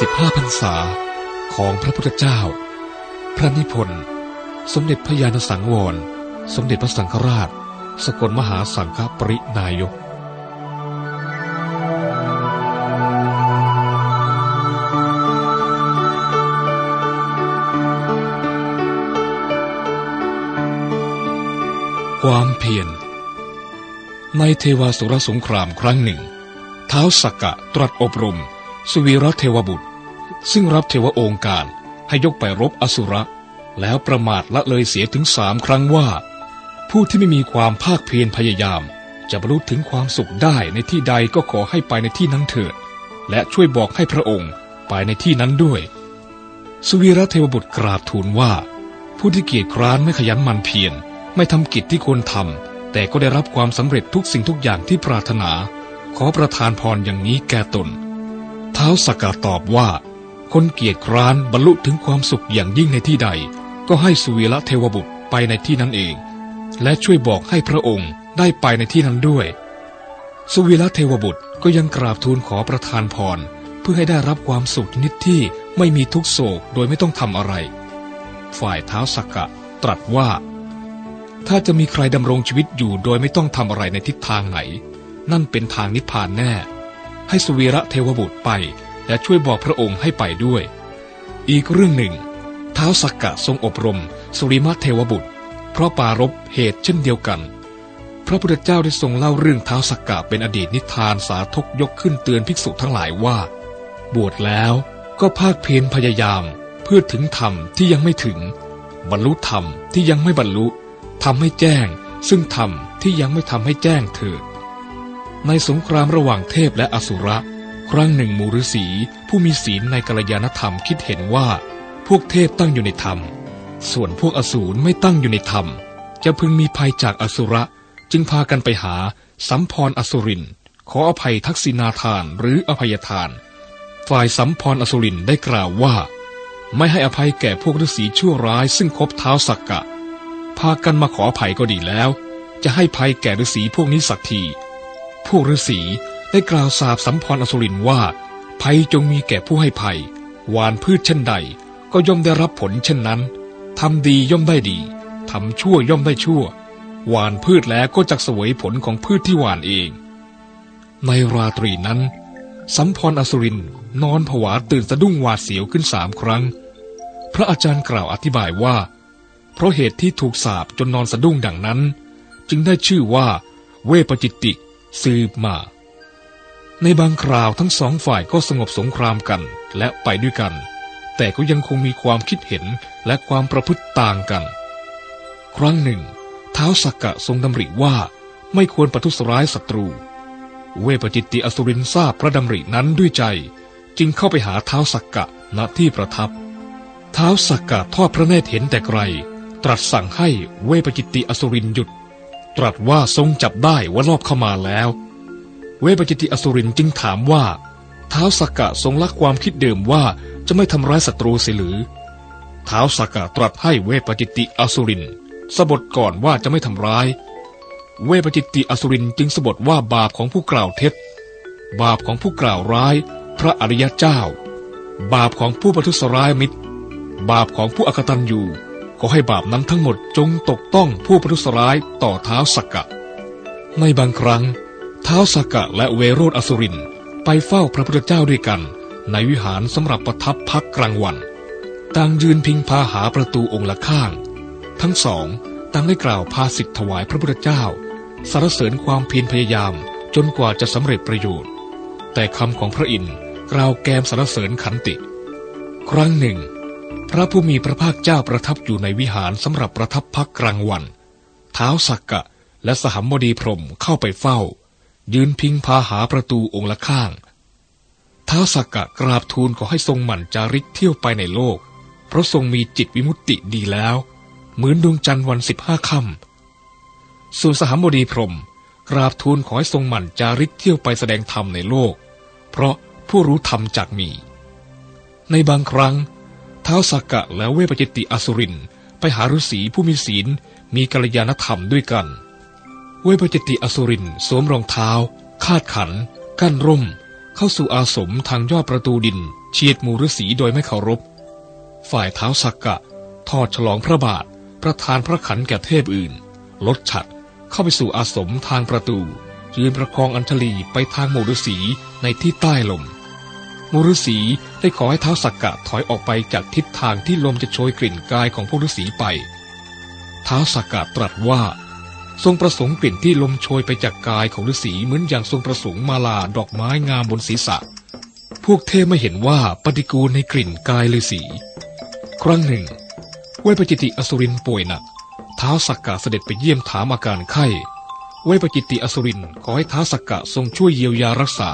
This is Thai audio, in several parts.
45พรรษาของพระพุทธเจ้า พระนิพนธ์ สมเด็จพระญาณสังวร สมเด็จพระสังฆราช สกลมหาสังฆปรินายกความเพียรในเทวาสุรสงครามครั้งหนึ่ง เท้าสักกะตรัสอบรม สวีรเทวบุตร ซึ่งรับเทวองการให้ยกไปรบอสุระ แล้วประมาทละเลยเสียถึงสามครั้งว่า ผู้ที่ไม่มีความภาคเพียรพยายาม จะบรรลุถึงความสุขได้ในที่ใดก็ขอให้ไปในที่นั้นเถิด และช่วยบอกให้พระองค์ไปในที่นั้นด้วย สวีรเทวบุตรกราบทูลว่า ผู้ที่เกียจคร้านไม่ขยันหมันเพียรไม่ทำกิจที่ควรทำแต่ก็ได้รับความสำเร็จทุกสิ่งทุกอย่างที่ปรารถนา ขอประทานพรอย่างนี้แก่ตน เท้าสกกาตอบว่า คนเกียจคร้านบรรลุถึงความสุขอย่างยิ่งในที่ใด ก็ให้สุวีระเทวบุตรไปในที่นั้นเอง และช่วยบอกให้พระองค์ได้ไปในที่นั้นด้วย สุวีระเทวบุตรก็ยังกราบทูลขอประทานพร เพื่อให้ได้รับความสุขนิดที่ไม่มีทุกโศกโดยไม่ต้องทำอะไร ฝ่ายเท้าสักกะตรัสว่า ถ้าจะมีใครดำรงชีวิตอยู่โดยไม่ต้องทำอะไรในทิศทางไหน นั่นเป็นทางนิพพานแน่ ให้สุวีระเทวบุตรไป และช่วยบอกพระองค์ให้ไปด้วย อีกเรื่องหนึ่งเท้าวสักกะทรงอบรม สุริมาเทวบุตร เพราะปารบเหตุเช่นเดียวกัน พระพุทธเจ้าได้ทรงเล่าเรื่องเท้าวสักกะเป็นอดีตนิทานสาธกยกขึ้นเตือนภิกษุทั้งหลายว่า บวชแล้วก็ภาคเพียรพยายาม เพื่อถึงธรรมที่ยังไม่ถึง บรรลุธรรมที่ยังไม่บรรลุทำให้แจ้ง ซึ่งธรรมที่ยังไม่ทำให้แจ้งเถิดในสงครามระหว่างเทพและอสุระ ครั้งหนึ่งมูรุษีผู้มีศีลในกัลยาณธรรมคิดเห็นว่า พวกเทพตั้งอยู่ในธรรม ส่วนพวกอสูรไม่ตั้งอยู่ในธรรม จะพึงมีภัยจากอสุระ จึงพากันไปหาสัมพรอสุริน ขออภัยทักษิณาทานหรืออภัยทาน ฝ่ายสัมพรอสุรินได้กล่าวว่า ไม่ให้อภัยแก่พวกฤาษีชั่วร้ายซึ่งคบเท้าสักกะ พากันมาขออภัยก็ดีแล้ว จะให้ภัยแก่ฤาษีพวกนี้สักทีพวกฤาษี ได้กล่าวสาบสัมพรอสุรินว่าภัยจงมีแก่ผู้ให้ภัย หวานพืชเช่นใด ก็ย่อมได้รับผลเช่นนั้นทำดีย่อมได้ดีทำชั่วย่อมได้ชั่ว หวานพืชแล้วก็จักสวยผลของพืชที่หวานเอง ในราตรีนั้น สัมพรอสุรินนอนผวาตื่นสะดุ้งหวาดเสียวขึ้นสามครั้ง พระอาจารย์กล่าวอธิบายว่า เพราะเหตุที่ถูกสาบจนนอนสะดุ้งดังนั้น จึงได้ชื่อว่า เวปจิตติสืบมา ในบางคราวทั้งสองฝ่ายก็สงบสงครามกันและไปด้วยกัน แต่ก็ยังคงมีความคิดเห็นและความประพฤติต่างกัน ครั้งหนึ่งเท้าวสักกะทรงดำริว่าไม่ควรประทุษร้ายศัตรู เวปจิตติอสุรินทราบพระดำรินั้นด้วยใจ จึงเข้าไปหาเท้าวสักกะณที่ประทับเท้าวสักกะทอดพระเนตรเห็นแต่ไกล ตรัสสั่งให้เวปจิตติอสุรินหยุด ตรัสว่าทรงจับได้ว่ารอบเข้ามาแล้ว เวปจิติอสุรินจึงถามว่าเท้าวสักกะทรงลักความคิดเดิมว่าจะไม่ทำร้ายศัตรูเสียหรือเท้าวสักกะตรัสให้เวปจิติอสุรินสบทก่อนว่าจะไม่ทำร้าย เวปจิติอสุรินจึงสบทว่าบาปของผู้กล่าวเท็จ บาปของผู้กล่าวร้าย พระอริยเจ้า บาปของผู้ประทุษร้ายมิตร บาปของผู้อกตันอยู่ขอให้บาปนั้นทั้งหมดจงตกต้องผู้ประทุษร้ายต่อเท้าสักกะ ในบางครั้ง ท้าสักกะและเวโรธอสุรินไปเฝ้าพระพุทธเจ้าด้วยกัน ในวิหารสำหรับประทับพักกลางวัน ต่างยืนพิงพาหาประตูองค์ละข้าง ทั้งสองต่างได้กล่าวพาสิทธิถวายพระพุทธเจ้าสรรเสริญความเพียรพยายามจนกว่าจะสำเร็จประโยชน์ แต่คำของพระอินทร์กล่าวแกมสรรเสริญขันติ ครั้งหนึ่ง พระผู้มีพระภาคเจ้าประทับอยู่ในวิหารสำหรับประทับพักกลางวัน เท้าสักกะและสหัมบดีพรมเข้าไปเฝ้า ยืนพิงพาหาประตูองค์ละข้างท้าวสักกะกราบทูลขอให้ทรงหมั่นจาริกเที่ยวไปในโลก เพราะทรงมีจิตวิมุตติดีแล้ว เหมือนดวงจันทร์วันสิบห้าค่ำส่วนสหมบดีพรมกราบทูลขอให้ทรงหมั่นจาริกเที่ยวไปแสดงธรรมในโลก เพราะผู้รู้ธรรมจากมี ในบางครั้งท้าวสักกะและเวปจิตติอสุรินไปหาฤาษีผู้มีศีลมีกัลยาณธรรมด้วยกัน เวปจิติอสุรินสวมรองเท้า คาดขัน กั้นร่ม เข้าสู่อาสมทางยอดประตูดินเฉียดมูฤษีโดยไม่เคารพ ฝ่ายเท้าสักกะ ทอดฉลองพระบาท ประทานพระขันแก่เทพอื่น ลดฉัดเข้าไปสู่อาสมทางประตูยืนประคองอัญชลีไปทางมูฤษีในที่ใต้ลมมูฤษีได้ขอให้เท้าสักกะถอยออกไปจากทิศทางที่ลมจะโชยกลิ่นกายของพวกฤษีไป เท้าสักกะตรัสว่า ทรงประสงค์กลิ่นที่ลมโชยไปจากกายของฤาษีเหมือนอย่างทรงประสงค์มาลาดอกไม้งามบนศีรษะ พวกเทพไม่เห็นว่าปฏิกูลในกลิ่นกายฤาษี ครั้งหนึ่งเวปจิติอสุรินป่วยหนักท้าวสักกะเสด็จไปเยี่ยมถามอาการไข้ เวปจิติอสุรินขอให้ท้าวสักกะทรงช่วยเยียวยารักษา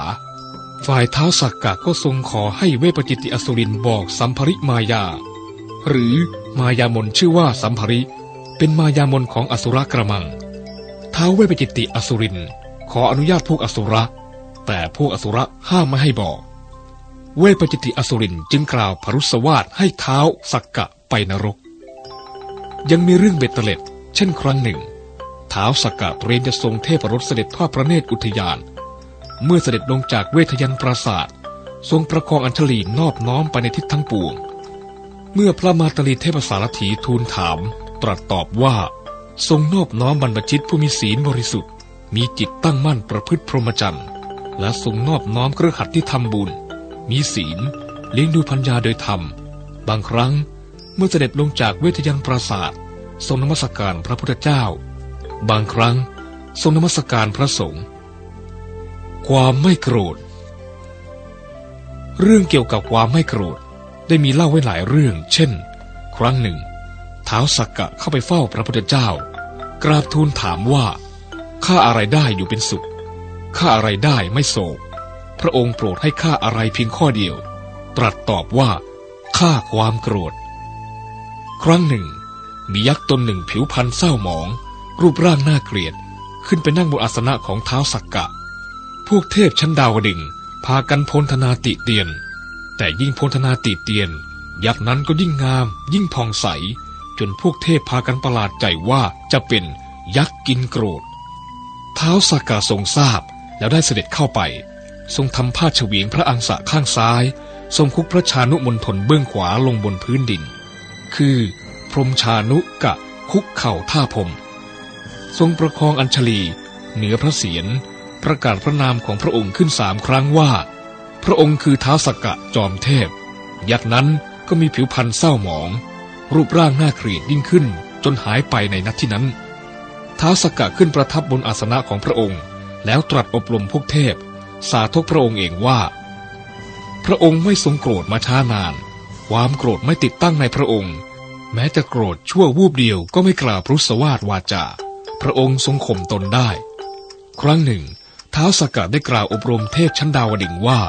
ฝ่ายท้าวสักกะก็ทรงขอให้เวปจิติอสุรินบอกสัมภริมายา หรือมายามนชื่อว่าสัมภริ เป็นมายามนของอสุรกระมัง ท้าเวปจิติอสุริน ขออนุญาตพวกอสุระ แต่พวกอสุระห้ามไม่ให้บอก เวปจิติอสุรินจึงกล่าวพรุษวาทให้เท้าสักกะไปนรก ยังมีเรื่องเบ็ดเตล็ด เช่นครั้งหนึ่งเท้าสักกะเตรียมจะทรงเทพรถเสด็จทอดพระเนตรอุทยาน เมื่อเสด็จลงจากเวทยันปราศาสตร์ทรงประคองอัญชลีนอบน้อมไปในทิศทั้งปวง เมื่อพระมาตรีเทพสารถีทูลถาม ตรัสตอบว่า ทรงนอบน้อมบรรพชิตผู้มีศีลบริสุทธิ์ มีจิตตั้งมั่นประพฤติพรหมจรรย์ และทรงนอบน้อมเครือขัดที่ทำบุญ มีศีลเลี้ยงดูพัญญาโดยธรรม บางครั้งเมื่อเสด็จลงจากเวทยันปราศาสตร์ทรงนมัสการพระพุทธเจ้า บางครั้งทรงนมัสการพระสงฆ์ความไม่โกรธ เรื่องเกี่ยวกับความไม่โกรธได้มีเล่าไว้หลายเรื่อง เช่น ครั้งหนึ่งท้าวสักกะเข้าไปเฝ้าพระพุทธเจ้า กราบทูลถามว่าข้าอะไรได้อยู่เป็นสุขข้าอะไรได้ไม่โศก พระองค์โปรดให้ข้าอะไรเพียงข้อเดียว ตรัสตอบว่าข้าความโกรธ ครั้งหนึ่ง มียักษ์ตนหนึ่งผิวพรรณเศร้าหมอง รูปร่างน่าเกลียด ขึ้นไปนั่งบนอาสนะของเท้าสักกะ พวกเทพชั้นดาวดึงพากันพลธนาติเตียน แต่ยิ่งพลธนาติเตียน ยักษ์นั้นก็ยิ่งงาม ยิ่งผ่องใส จนพวกเทพพากันประหลาดใจว่าจะเป็นยักษ์กินโกรธเท้าสักกะทรงทราบแล้วได้เสด็จเข้าไป ทรงทำผ้าเฉวียงพระอังสะข้างซ้าย ทรงคุกพระชานุมนทนเบื้องขวาลงบนพื้นดิน คือ พรมชานุกะคุกเข่าท่าพรมทรงประคองอัญชลี เหนือพระเศียรประกาศพระนามของพระองค์ขึ้นสามครั้งว่า พระองค์คือท้าวสักกะจอมเทพ ยักษ์นั้นก็มีผิวพรรณเศร้าหมอง รูปร่างหน่าเกลียดยิ่งขึ้น จนหายไปในนัดที่นั้น ท้าวสกกะขึ้นประทับบนอาสนะของพระองค์ แล้วตรัสอบรมพวกเทพ สาธกพระองค์เองว่า พระองค์ไม่ทรงโกรธมาช้านาน ความโกรธไม่ติดตั้งในพระองค์ แม้จะโกรธชั่ววูบเดียวก็ไม่กล่าวพรุษวาทวาจา พระองค์ทรงข่มตนได้ ครั้งหนึ่งท้าวสกกัดได้กล่าวอบรมเทพชั้นดาวดึงว่า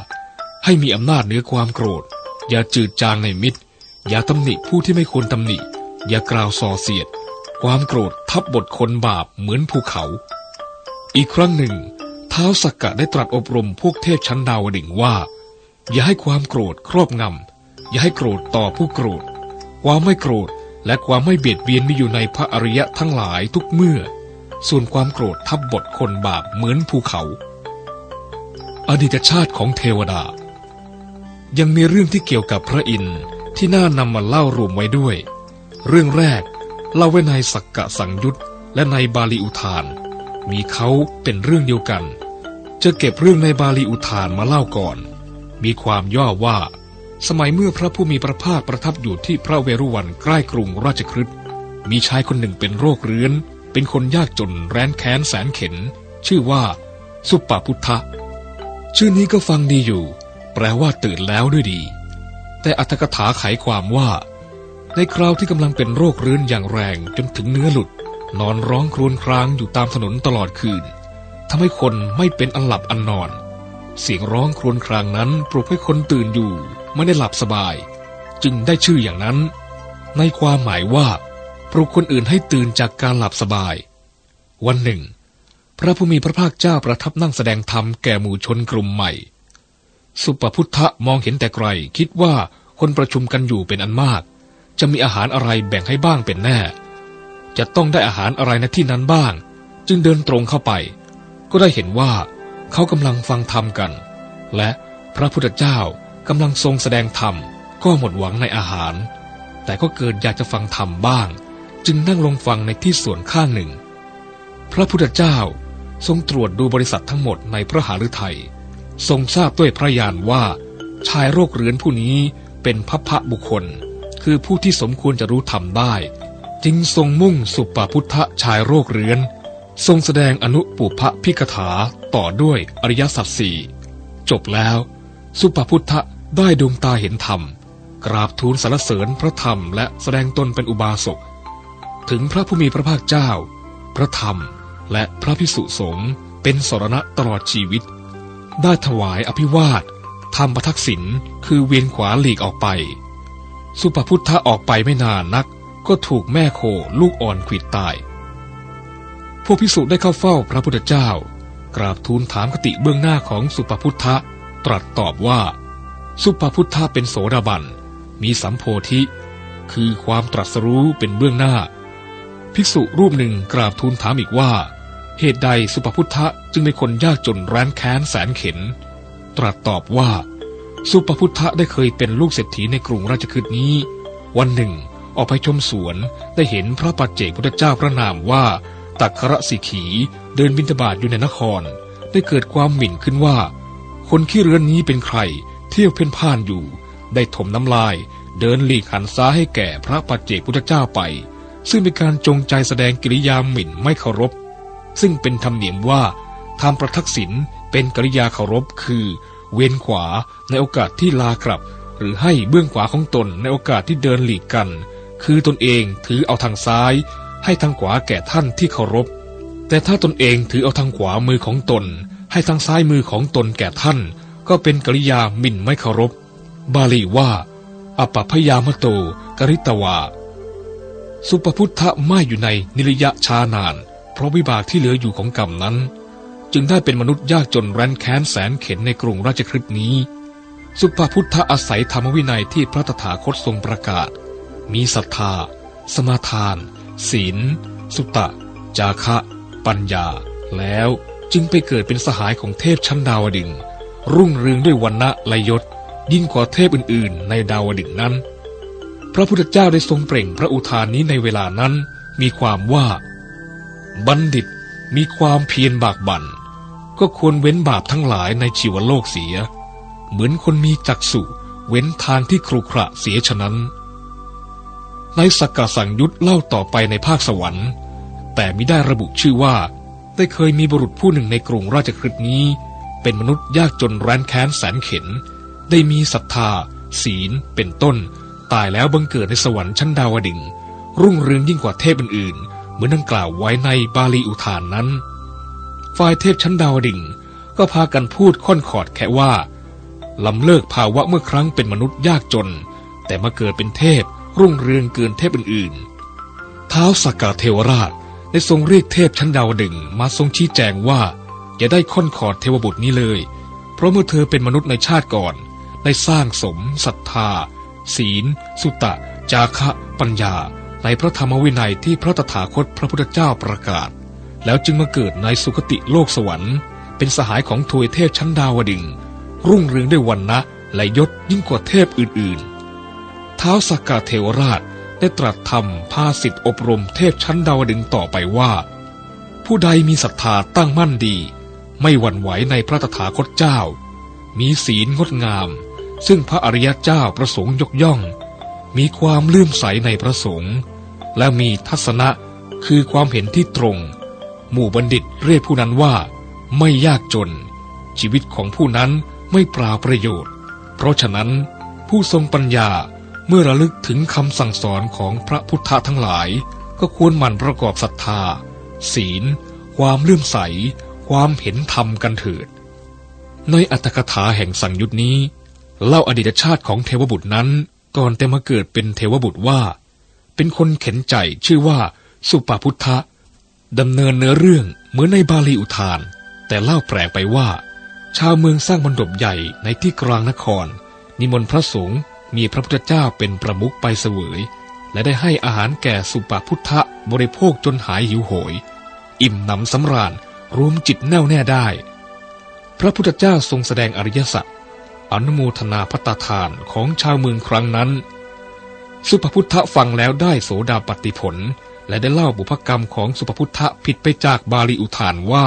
ให้มีอำนาจเหนือความโกรธ อย่าจืดจางในมิตร อย่าตำหนิผู้ที่ไม่ควรตำหนิ อย่ากล่าวส่อเสียด ความโกรธทับบทคนบาปเหมือนภูเขา อีกครั้งหนึ่งท้าวสักกะได้ตรัสอบรมพวกเทพชั้นดาวดึงว่า อย่าให้ความโกรธครอบงำ อย่าให้โกรธต่อผู้โกรธ ความไม่โกรธและความไม่เบียดเบียนมีอยู่ในพระอริยะทั้งหลายทุกเมื่อ ส่วนความโกรธทับบทคนบาปเหมือนภูเขา อดีตชาติของเทวดา ยังมีเรื่องที่เกี่ยวกับพระอินทร์ ที่น่านำมาเล่ารวมไว้ด้วย เรื่องแรก เล่าไว้ในสักกะสังยุตและในบาลีอุทาน มีเขาเป็นเรื่องเดียวกัน จะเก็บเรื่องในบาลีอุทานมาเล่าก่อน มีความย่อว่า สมัยเมื่อพระผู้มีพระภาคประทับอยู่ที่พระเวรุวันใกล้กรุงราชคฤห์มีชายคนหนึ่งเป็นโรคเรื้อน เป็นคนยากจนแร้นแค้นแสนเข็น ชื่อว่า สุปปพุทธะ ชื่อนี้ก็ฟังดีอยู่ แปลว่าตื่นแล้วด้วยดี แต่อัตถกถาไขความว่า ในคราวที่กำลังเป็นโรคเรื้อนอย่างแรงจนถึงเนื้อหลุด นอนร้องครวญครางอยู่ตามถนนตลอดคืนทำให้คนไม่เป็นอันหลับอันนอน เสียงร้องครวญครางนั้นปลุกให้คนตื่นอยู่ไม่ได้หลับสบาย จึงได้ชื่ออย่างนั้น ในความหมายว่าปลุกคนอื่นให้ตื่นจากการหลับสบาย วันหนึ่ง พระผู้มีพระภาคเจ้าประทับนั่งแสดงธรรมแก่หมู่ชนกลุ่มใหม่ สุปพุทธะมองเห็นแต่ไกล คิดว่าคนประชุมกันอยู่เป็นอันมาก จะมีอาหารอะไรแบ่งให้บ้างเป็นแน่ จะต้องได้อาหารอะไรในที่นั้นบ้าง จึงเดินตรงเข้าไป ก็ได้เห็นว่าเขากำลังฟังธรรมกัน และพระพุทธเจ้ากำลังทรงแสดงธรรม ก็หมดหวังในอาหาร แต่ก็เกิดอยากจะฟังธรรมบ้าง จึงนั่งลงฟังในที่ส่วนข้างหนึ่ง พระพุทธเจ้าทรงตรวจดูบริษัททั้งหมดในพระหฤทัย ทรงทราบด้วยพระญาณว่า ชายโรคเรื้อนผู้นี้เป็นพัพพบุคคล คือผู้ที่สมควรจะรู้ธรรมได้ จึงทรงมุ่งสุปปพุทธชายโรคเรื้อน ทรงแสดงอนุปุพพิกถาต่อด้วยอริยสัจสี่จบแล้ว สุปพุทธได้ดวงตาเห็นธรรม กราบทูลสรรเสริญพระธรรมและแสดงตนเป็นอุบาสกถึงพระผู้มีพระภาคเจ้า พระธรรมและพระพิสุสงฆ์เป็นสรณะตลอดชีวิต ได้ถวายอภิวาททำประทักษิณคือเวียนขวาหลีกออกไป สุปพุทธะออกไปไม่นานนัก ก็ถูกแม่โคลูกอ่อนขีดตาย พวกพิสุได้เข้าเฝ้าพระพุทธเจ้า กราบทูลถามคติเบื้องหน้าของสุปพุทธะตรัสตอบว่า สุปพุทธะเป็นโสดาบัน มีสัมโพธิ คือความตรัสรู้เป็นเบื้องหน้า ภิกษุรูปหนึ่งกราบทูลถามอีกว่า เหตุใดสุภพุทธะจึงเป็นคนยากจนแร้นแค้นแสนเข็น ตรัสตอบว่า สุภพุทธะได้เคยเป็นลูกเศรษฐีในกรุงราชคฤห์นี้ วันหนึ่ง ออกไปชมสวนได้เห็นพระปัจเจกพุทธเจ้าพระนามว่า ตักระสิขีเดินบิณฑบาตอยู่ในนคร ได้เกิดความหมิ่นขึ้นว่า คนขี้เรือนนี้เป็นใคร เที่ยวเพ่นพ่านอยู่ ได้ถมน้ำลาย เดินหลีกหันซ้ายให้แก่พระปัจเจกพุทธเจ้าไป ซึ่งเป็นการจงใจแสดงกิริยาหมิ่นไม่เคารพ ซึ่งเป็นธรรมเนียมว่าทำประทักษิณเป็นกริยาเคารพคือ เว้นขวาในโอกาสที่ลากลับ หรือให้เบื้องขวาของตนในโอกาสที่เดินหลีกกัน คือตนเองถือเอาทางซ้าย ให้ทางขวาแก่ท่านที่เคารพ แต่ถ้าตนเองถือเอาทางขวามือของตน ให้ทางซ้ายมือของตนแก่ท่าน ก็เป็นกริยาหมิ่นไม่เคารพ บาลีว่า อปพยามโตกริตวา สุปพุทธะไม่อยู่ในนิรยะชานาน เพราะวิบากที่เหลืออยู่ของกรรมนั้น จึงได้เป็นมนุษย์ยากจนแร้นแค้นแสนเข็นในกรุงราชคฤห์นี้ สุภพุทธอาศัยธรรมวินัยที่พระตถาคตทรงประกาศ มีศรัทธา สมาทาน ศีล สุตะ จาคะ ปัญญา แล้วจึงไปเกิดเป็นสหายของเทพชั้นดาวดึง รุ่งเรืองด้วยวันณะและยศ ยิ่งกว่าเทพอื่น ๆ ในดาวดึงนั้น พระพุทธเจ้าได้ทรงเปล่งพระอุทานนี้ในเวลานั้น มีความว่า บัณฑิตมีความเพียรบากบัน่น ก็ควรเว้นบาปทั้งหลายในชีวโลกเสีย เหมือนคนมีจักษุเว้นทางที่ครุขระเสียฉะนั้น ในสักกะสังยุตเล่าต่อไปในภาคสวรรค์ แต่มิได้ระบุชื่อว่า ได้เคยมีบุรุษผู้หนึ่งในกรุงราชคฤห์นี้ เป็นมนุษย์ยากจนแร้นแค้นแสนเข็น ได้มีศรัทธา ศีล เป็นต้น ตายแล้วบังเกิดในสวรรค์ชั้นดาวดึงรุ่งเรืองยิ่งกว่าเทพอื่นๆ เหมือนดังกล่าวไว้ในบาลีอุทานนั้น ฝ่ายเทพชั้นดาวดิ่ง ก็พากันพูดค่อนขอดแค่ว่าลำเลิกภาวะเมื่อครั้งเป็นมนุษย์ยากจน แต่มาเกิดเป็นเทพรุ่งเรืองเกินเทพอื่นๆ ท้าวสักกะเทวราชได้ทรงเรียกเทพชั้นดาวดึงมาทรงชี้แจงว่า อย่าได้ค่อนขอดเทวบุตรนี้เลย เพราะเมื่อเธอเป็นมนุษย์ในชาติก่อน ได้สร้างสมศรัทธา ศีล สุตะ จาคะ ปัญญา ในพระธรรมวินัยที่พระตถาคตพระพุทธเจ้าประกาศ แล้วจึงมาเกิดในสุคติโลกสวรรค์ เป็นสหายของทวยเทพชั้นดาวดึงรุ่งเรืองด้วยวันนะและยศยิ่งกว่าเทพอื่นๆ ท้าวสักกะเทวราชได้ตรัสธรรมพาสิทธิอบรมเทพชั้นดาวดึงต่อไปว่า ผู้ใดมีศรัทธาตั้งมั่นดี ไม่หวั่นไหวในพระตถาคตเจ้า มีศีลงดงาม ซึ่งพระอริยเจ้าประสงค์ยกย่อง มีความเลื่อมใสในพระสงฆ์และมีทัศนะคือความเห็นที่ตรง หมู่บัณฑิตเรียกผู้นั้นว่า ไม่ยากจน ชีวิตของผู้นั้นไม่ปราประโยชน์ เพราะฉะนั้นผู้ทรงปัญญาเมื่อระลึกถึงคำสั่งสอนของพระพุทธทั้งหลาย ก็ควรหมั่นประกอบศรัทธา ศีล ความเลื่อมใส ความเห็นธรรมกันเถิด ในอัตถกถาแห่งสังยุตนี้ เล่าอดีตชาติของเทวบุตรนั้น ก่อนแต่มาเกิดเป็นเทวบุตรว่า เป็นคนเข็นใจชื่อว่าสุปาพุทธะดำเนินเนื้อเรื่องเหมือนในบาลีอุทาน แต่เล่าแปลกไปว่า ชาวเมืองสร้างมณฑปใหญ่ในที่กลางนคร นิมนต์พระสงฆ์มีพระพุทธเจ้าเป็นประมุขไปเสวย และได้ให้อาหารแก่สุปาพุทธะบริโภคจนหายหิวโหย อิ่มหนำสำราญรวมจิตแน่วแน่ได้ พระพุทธเจ้าทรงแสดงอริยสัจ อนุโมทนาพัตทานของชาวเมืองครั้งนั้น สุภพุทธฟังแล้วได้โสดาปฏิผล และได้เล่าบุพกรรมของสุภพุทธผิดไปจากบาลีอุทานว่า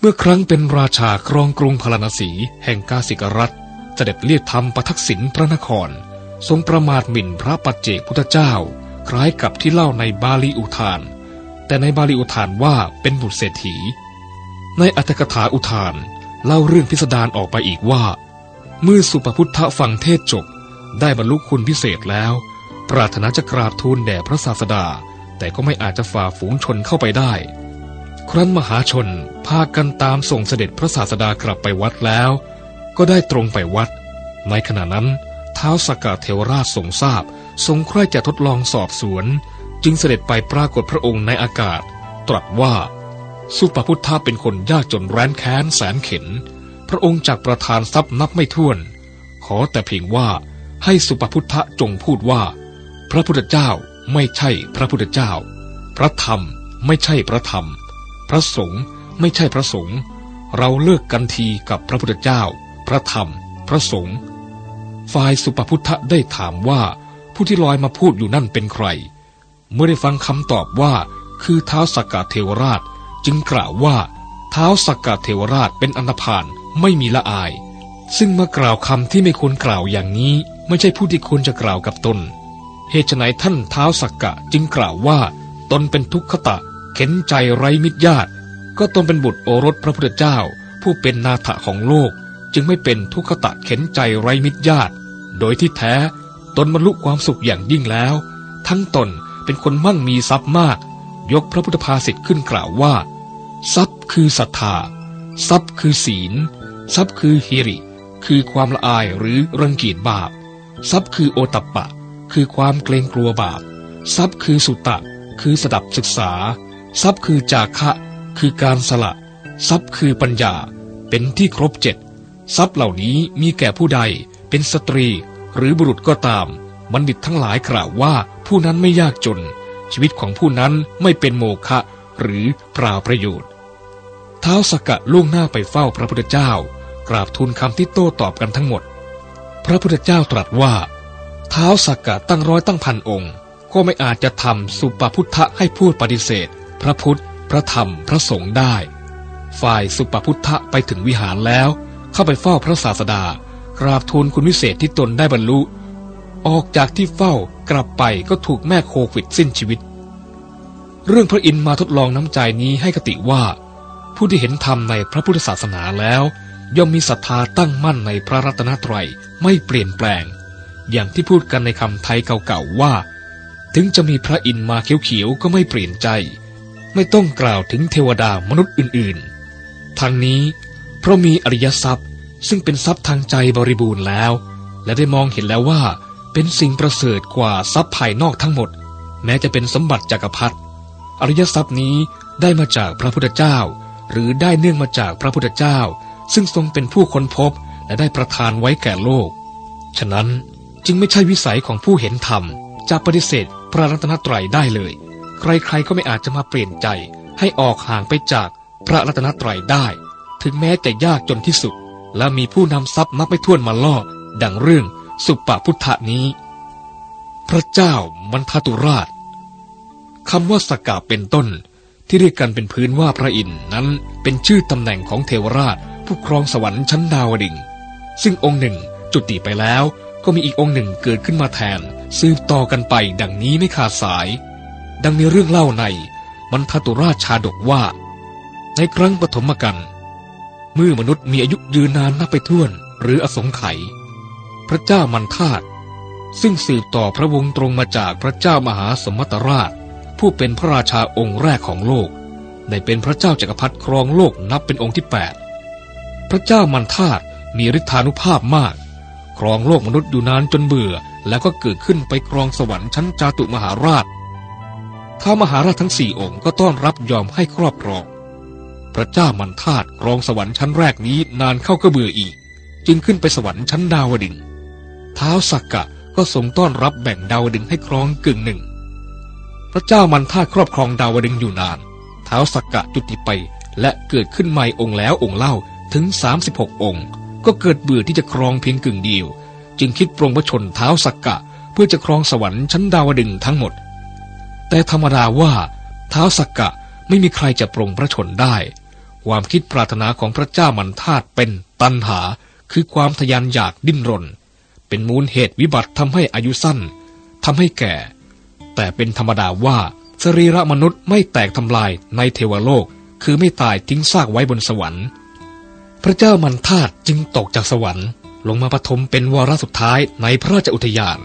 เมื่อครั้งเป็นราชาครองกรุงพาราณสีแห่งกาสิกรัฐเสด็จเลียดทำประทักษิณพระนคร ทรงประมาทหมิ่นพระปัจเจกพุทธเจ้า คล้ายกับที่เล่าในบาลีอุทาน แต่ในบาลีอุทานว่าเป็นบุตรเศรษฐี ในอัตถกถาอุทานเล่าเรื่องพิสดารออกไปอีกว่า เมื่อสุปพุทธฟังเทศจบ ได้บรรลุคุณพิเศษแล้ว ปรารถนาจะกราบทูลแด่พระศาสดา แต่ก็ไม่อาจจะฝ่าฝูงชนเข้าไปได้ ครั้นมหาชนพากันตามส่งเสด็จพระศาสดากลับไปวัดแล้ว ก็ได้ตรงไปวัด ในขณะนั้นเท้าสกกาเทวราชทรงทราบ ทรงใคร่จะทดลองสอบสวน จึงเสด็จไปปรากฏพระองค์ในอากาศ ตรัสว่า สุปพุทธะเป็นคนยากจนแร้นแค้นแสนเข็น พระองค์จากประทานทรัพย์นับไม่ถ้วน ขอแต่เพียงว่าให้สุปพุทธะจงพูดว่า พระพุทธเจ้าไม่ใช่พระพุทธเจ้า พระธรรมไม่ใช่พระธรรม พระสงฆ์ไม่ใช่พระสงฆ์เราเลิกกันทีกับพระพุทธเจ้า พระธรรม พระสงฆ์ฝ่ายสุปพุทธะได้ถามว่าผู้ที่ลอยมาพูดอยู่นั่นเป็นใคร เมื่อได้ฟังคำตอบว่า คือเท้าสกกาเทวราช จึงกล่าวว่า เท้าสักกะเทวราชเป็นอันธพาล ไม่มีละอาย ซึ่งเมื่อกล่าวคำที่ไม่ควรกล่าวอย่างนี้ ไม่ใช่ผู้ที่ควรจะกล่าวกับตน เหตุไฉนท่านเท้าสักกะจึงกล่าวว่า ตนเป็นทุกขตะ เข็นใจไร้มิตรญาติ ก็ตนเป็นบุตรโอรสพระพุทธเจ้า ผู้เป็นนาถะของโลก จึงไม่เป็นทุกขตะเข็นใจไร้มิตรญาติ โดยที่แท้ตนบรรลุความสุขอย่างยิ่งแล้ว ทั้งตนเป็นคนมั่งมีทรัพย์มาก ยกพระพุทธภาษิตขึ้นกล่าวว่า ทรัพย์คือศรัทธา ทรัพย์คือศีล ทรัพย์คือฮิริ คือความละอายหรือรังเกียจบาป ทรัพย์คือโอตัปปะ คือความเกรงกลัวบาป ทรัพย์คือสุตตะ คือสดับศึกษา ทรัพย์คือจาคะ คือการสละ ทรัพย์คือปัญญา เป็นที่ครบเจ็ดทรัพย์เหล่านี้มีแก่ผู้ใด เป็นสตรี หรือบุรุษก็ตาม บัณฑิตทั้งหลายกล่าวว่าผู้นั้นไม่ยากจน ชีวิตของผู้นั้นไม่เป็นโมฆะหรือปล่าประโยชน์เท้าสกกะล่วงหน้าไปเฝ้าพระพุทธเจ้า กราบทูลคำที่โต้ตอบกันทั้งหมด พระพุทธเจ้าตรัสว่า เท้าสักกะตั้งร้อยตั้งพันองค์ ก็ไม่อาจจะทำสุปพุทธะให้พูดปฏิเสธ พระพุทธ พระธรรมพระสงฆ์ได้ ฝ่ายสุปพุทธะไปถึงวิหารแล้ว เข้าไปเฝ้าพระศาสดา กราบทูลคุณวิเศษที่ตนได้บรรลุ ออกจากที่เฝ้ากลับไปก็ถูกแม่โควิดสิ้นชีวิต เรื่องพระอินทร์มาทดลองน้ำใจนี้ให้กติว่าผู้ที่เห็นธรรมในพระพุทธศาสนาแล้ว ย่อมมีศรัทธาตั้งมั่นในพระรัตนตรัยไม่เปลี่ยนแปลง อย่างที่พูดกันในคำไทยเก่าๆว่า ถึงจะมีพระอินทร์มาเขียวๆก็ไม่เปลี่ยนใจ ไม่ต้องกล่าวถึงเทวดามนุษย์อื่นๆทางนี้เพราะมีอริยทรัพย์ ซึ่งเป็นทรัพย์ทางใจบริบูรณ์แล้ว และได้มองเห็นแล้วว่า เป็นสิ่งประเสริฐกว่าทรัพย์ภายนอกทั้งหมด แม้จะเป็นสมบัติจักรพรรดิอริยทรัพย์นี้ได้มาจากพระพุทธเจ้า หรือได้เนื่องมาจากพระพุทธเจ้า ซึ่งทรงเป็นผู้ค้นพบและได้ประทานไว้แก่โลก ฉะนั้นจึงไม่ใช่วิสัยของผู้เห็นธรรมจะปฏิเสธพระรัตนตรัยได้เลย ใครๆก็ไม่อาจจะมาเปลี่ยนใจให้ออกห่างไปจากพระรัตนตรัยได้ ถึงแม้จะยากจนที่สุด และมีผู้นำทรัพย์นับไม่ถ้วนมาล่อ ดังเรื่องสุปปพุทธานี้ พระเจ้ามันทตุราชคำว่าสกกาเป็นต้นที่เรียกกันเป็นพื้นว่าพระอินทร์นั้นเป็นชื่อตำแหน่งของเทวราช ผู้ครองสวรรค์ชั้นดาวดึงซึ่งองค์หนึ่งจุติไปแล้วก็มีอีกองค์หนึ่งเกิดขึ้นมาแทน สืบต่อกันไปดังนี้ไม่ขาดสาย ดังมีเรื่องเล่าในมันทตุราชชาดกว่า ในครั้งปฐมกันเมื่อมนุษย์มีอายุยืนนานนับไปท่วนหรืออสงไขยพระเจ้ามันทาตซึ่งสืบต่อพระวงศ์ตรงมาจากพระเจ้ามหาสมมตราช ผู้เป็นพระราชาองค์แรกของโลก ได้เป็นพระเจ้าจักรพรรดิครองโลกนับเป็นองค์ที่แปด พระเจ้ามันทาตมีฤทธานุภาพมาก ครองโลกมนุษย์อยู่นานจนเบื่อ แล้วก็เกิดขึ้นไปครองสวรรค์ชั้นจาตุมหาราชท้ามหาราชทั้งสี่องค์ก็ต้อนรับยอมให้ครอบครอง พระเจ้ามันทาตครองสวรรค์ชั้นแรกนี้นานเข้าก็เบื่ออีก จึงขึ้นไปสวรรค์ชั้นดาวดึงท้าวสักกะก็ทรงต้อนรับแบ่งดาวดึงให้ครองกึ่งหนึ่ง พระเจ้ามันท่าครอบครองดาวดึงอยู่นาน เท้าสักกะจุติไปและเกิดขึ้นใหม่องค์แล้วองค์เล่า ถึง 36 องค์ ก็เกิดเบื่อที่จะครองเพียงกึ่งเดียว จึงคิดปรงพระชนเท้าสักกะ เพื่อจะครองสวรรค์ชั้นดาวดึงทั้งหมด แต่ธรรมดาว่าเท้าสักกะไม่มีใครจะปรงพระชนได้ ความคิดปรารถนาของพระเจ้ามันธาตุเป็นตันหา คือความทยานอยากดิ้นรน เป็นมูลเหตุวิบัติทำให้อายุสั้นทำให้แก่ แต่เป็นธรรมดาว่าสรีระมนุษย์ไม่แตกทำลายในเทวโลก คือไม่ตายทิ้งซากไว้บนสวรรค์ พระเจ้ามันธาตจึงตกจากสวรรค์ ลงมาปฐมเป็นวาระสุดท้ายในพระราชอุทยาน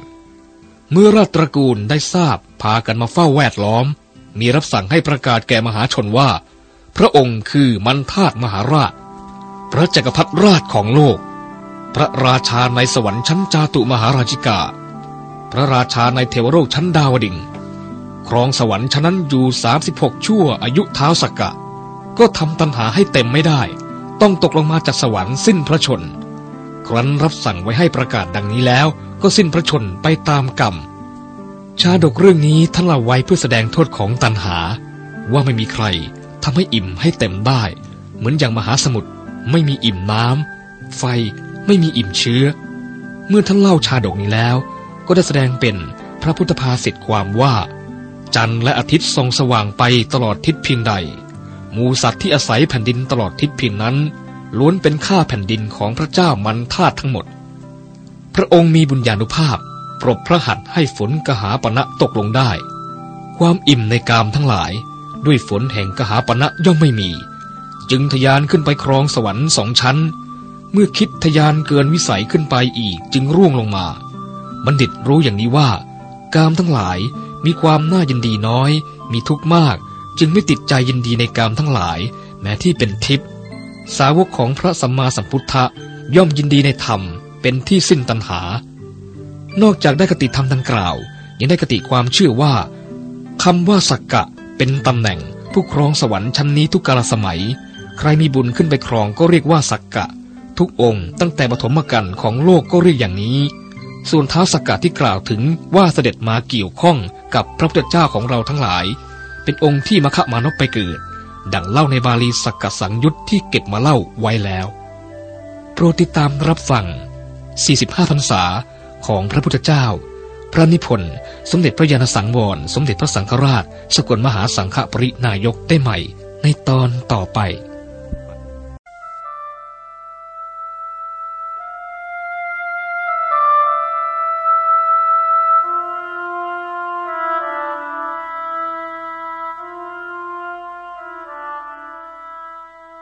เมื่อราชตระกูลได้ทราบพากันมาเฝ้าแวดล้อม มีรับสั่งให้ประกาศแก่มหาชนว่า พระองค์คือมันธาตมหาราช พระจักรพรรดิราชของโลก พระราชาในสวรรค์ชั้นจาตุมหาราชิกา พระราชาในเทวโลกชั้นดาวดิงครองสวรรค์ชั้นนั้นอยู่สามสิบหกชั่วอายุเท้าสักกะ ก็ทำตัณหาให้เต็มไม่ได้ ต้องตกลงมาจากสวรรค์สิ้นพระชน ครั้นรับสั่งไว้ให้ประกาศดังนี้แล้วก็สิ้นพระชนไปตามกรรม ชาดกเรื่องนี้ท่านเล่าไว้เพื่อแสดงโทษของตัณหา ว่าไม่มีใครทำให้อิ่มให้เต็มได้ เหมือนอย่างมหาสมุทรไม่มีอิ่มน้ำไฟไม่มีอิ่มเชื้อ เมื่อท่านเล่าชาดกนี้แล้ว ก็ได้แสดงเป็นพระพุทธภาษิตความว่า จันทร์และอาทิตย์ส่องสว่างไปตลอดทิศเพียงใด หมูสัตว์ที่อาศัยแผ่นดินตลอดทิศพียงนั้น ล้วนเป็นข้าแผ่นดินของพระเจ้ามันธาตุทั้งหมด พระองค์มีบุญญาณุภาพปรบพระหัตถ์ให้ฝนกหาปณะตกลงได้ ความอิ่มในกามทั้งหลาย ด้วยฝนแห่งกหาปณะย่อมไม่มี จึงทยานขึ้นไปครองสวรรค์สองชั้น เมื่อคิดทยานเกินวิสัยขึ้นไปอีกจึงร่วงลงมา บัณฑิตรู้อย่างนี้ว่า กามทั้งหลายมีความน่ายินดีน้อย มีทุกข์มาก จึงไม่ติดใจยินดีในกามทั้งหลาย แม้ที่เป็นทิพย์สาวกของพระสัมมาสัมพุทธะย่อมยินดีในธรรมเป็นที่สิ้นตัณหา นอกจากได้กติธรรมดังกล่าว ยังได้กติความเชื่อว่าคำว่าสักกะเป็นตำแหน่ง ผู้ครองสวรรค์ชั้นนี้ทุกกาลสมัย ใครมีบุญขึ้นไปครองก็เรียกว่าสักกะ ทุกองค์ตั้งแต่ปฐมกาลของโลกก็เรียกอย่างนี้ ส่วนท้าสักกะที่กล่าวถึงว่าเสด็จมาเกี่ยวข้องกับพระพุทธเจ้าของเราทั้งหลาย เป็นองค์ที่มคะมานพไปเกิด ดังเล่าในบาลีสักกะสังยุตที่เก็บมาเล่าไว้แล้ว โปรดติดตามรับฟัง 45พรรษาของพระพุทธเจ้า พระนิพนธ์สมเด็จพระยาณสังวร สมเด็จพระสังฆราช สกลมหาสังฆปรินายกได้ใหม่ ในตอนต่อไป